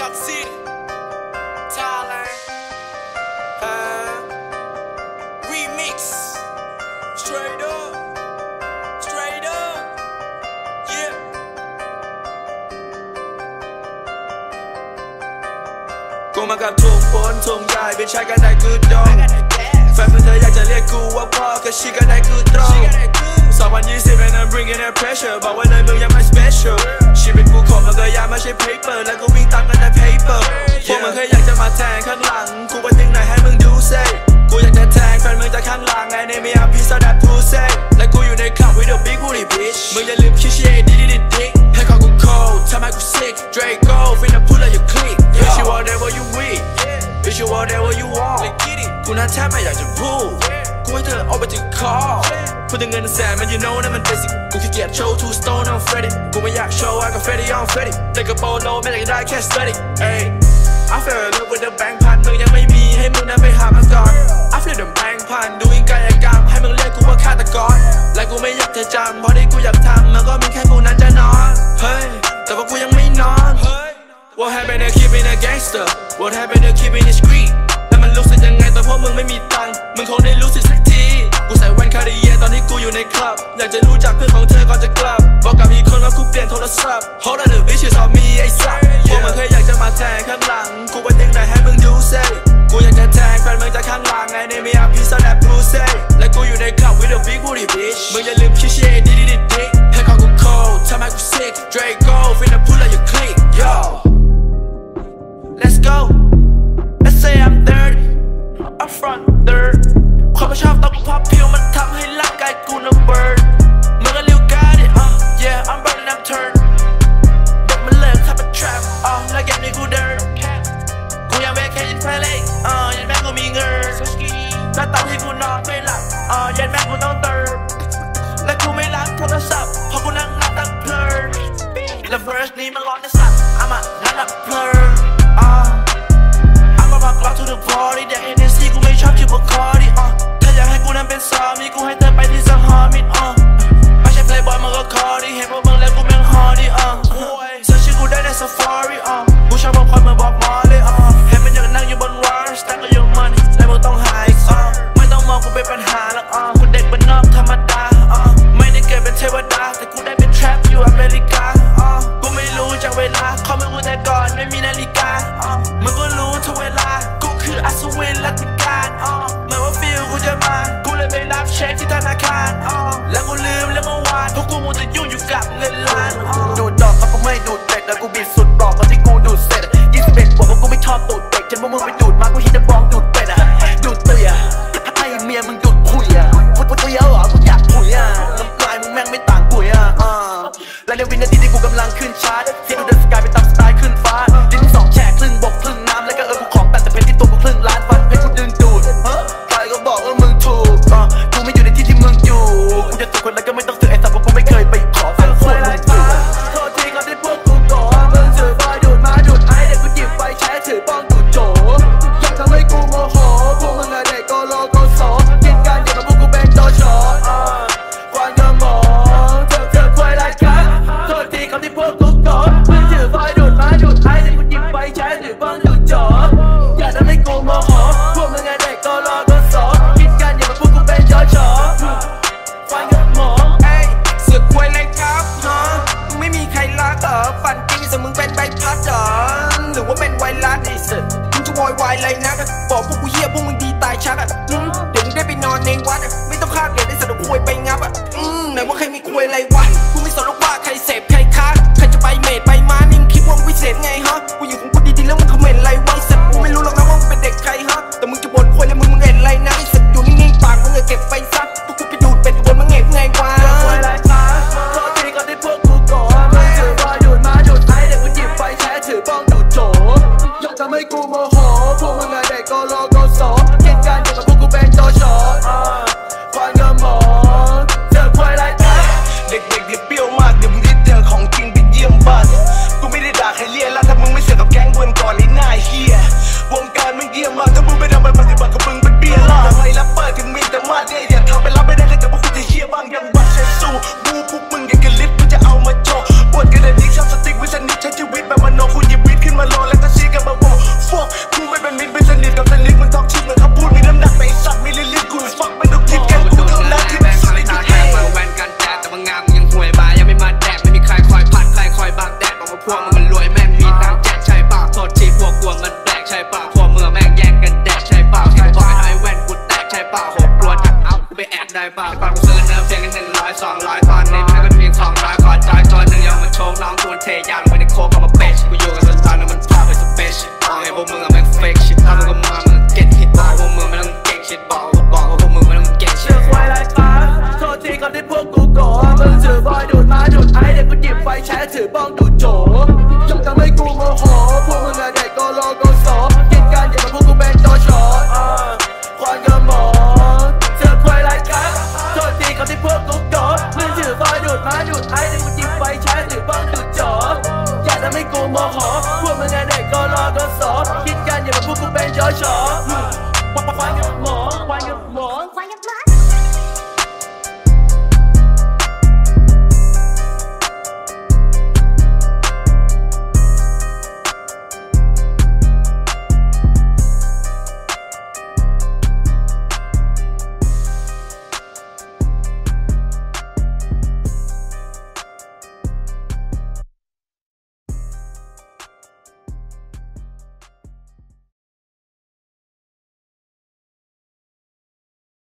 Bangkok City, Thailand. Uh, remix, straight up, straight up, yeah. Go มากับทุกคนทุกยายเป็นชายกันได้คือดองแฟนเพื่อนเธออยากจะเรียกกูว่าพ่อแค่ชีกันได้คือตรง2020 and I'm bringing that pressure บอกว่าเลยมึงยังไม่ special. ไม่ใช่เพเปอร์แล้วก็วิ่งตามกันแเพเปอร์พวกมึงแค่อยากจะมาแทงข้างหลัง กูไปถึงไหนให้มึงดูเซ่กูอยากจะแทงแฟนมึงจากข้างหลังไงในมีอาพี่สดับพูเซ่และกูอยู่ในคลับวิดีโอบิ๊กบูดี้บิชมึงอย่าลืมคิดเช่ดิดิดิดิให้คอกู cold ทำไมกู sick Draco ฟินอัพพูดแล้วอย่าคลิก Bitch you all that what you weak Bitch you all that what you want กูน่าแทบไม่อยากจะพูดกูให้เธอออกไปถึงคอ พูดถึงเงินแสนมัน you know นั่นมัน basic กูขี้เกียจโชว์ two stone I'm Freddy กูไม่อยากโชว์ว่ากับ Freddy I'm Freddy แต่กับโปโลไม่อยากได้แค่ steady ayy I fell in love with the bank พันมึงยังไม่มีให้มึงนั้นไปหามันก่อน I feel the bank พันดูอีกกายกรรมให้มึงเรียกกูว่าฆาตกรและกูไม่อยากจะจำเพราะที่กูอยากทำมันก็มีแค่กูนั้นจะนอนเฮ้ยแต่ว่ากูยังไม่นอน What happened to keeping a gangster What happened to keeping it street แล้วมันรู้สึกยังไงตอนพวกมึงไม่มีตังค์มึงคงได้รู้สึก กูใส่แว่น Cartier ตอนที่กูอยู่ในคลับ อยากจะรู้จักเพื่อนของเธอก่อนจะกลับ บอกกับอีกคนว่ากูเปลี่ยนโทรศัพท์ Hold on the bitches on me ไอ้สัสพวกมันเคยอยากจะ along the ธนาคาร แล้วกูลืมแล้วเมื่อวานพวกกูมัวแต่ยุ่งอยู่กับเงินล้านดูดดอกเขาก็ไม่ดูดเด็กแล้วกูบิดสุดบอกตอนที่กูดูดเสร็จยี่สิบเอ็ดบว่กกูไม่ชอบดูดเด็กฉันว่ามึงไปดูดมากูหินจะบองดูดเป็ดอะดูดเตี้ยให้เมียมึงดูดคุยอะพูดเตี้ยเหรอกูอยากคุยอะน้ำลายมึงแม่งไม่ต่างกุยอะและในวินาทีที่กูกำลังขึ้นชาร์ต ปากปางซื้อเนื้อเพลงหนึ่งร้อยสองร้อยตอนนี้แมันก็มีของร้อยขอใจอยัหนึ่งยังมาโชว์น้องคูณเทยาง พวกมึงไงเด็กก็รอก็สอคิดกันอย่ามาพูดกูเป็นจอชอควายกับหมอควายกับหมอควายกับหมอ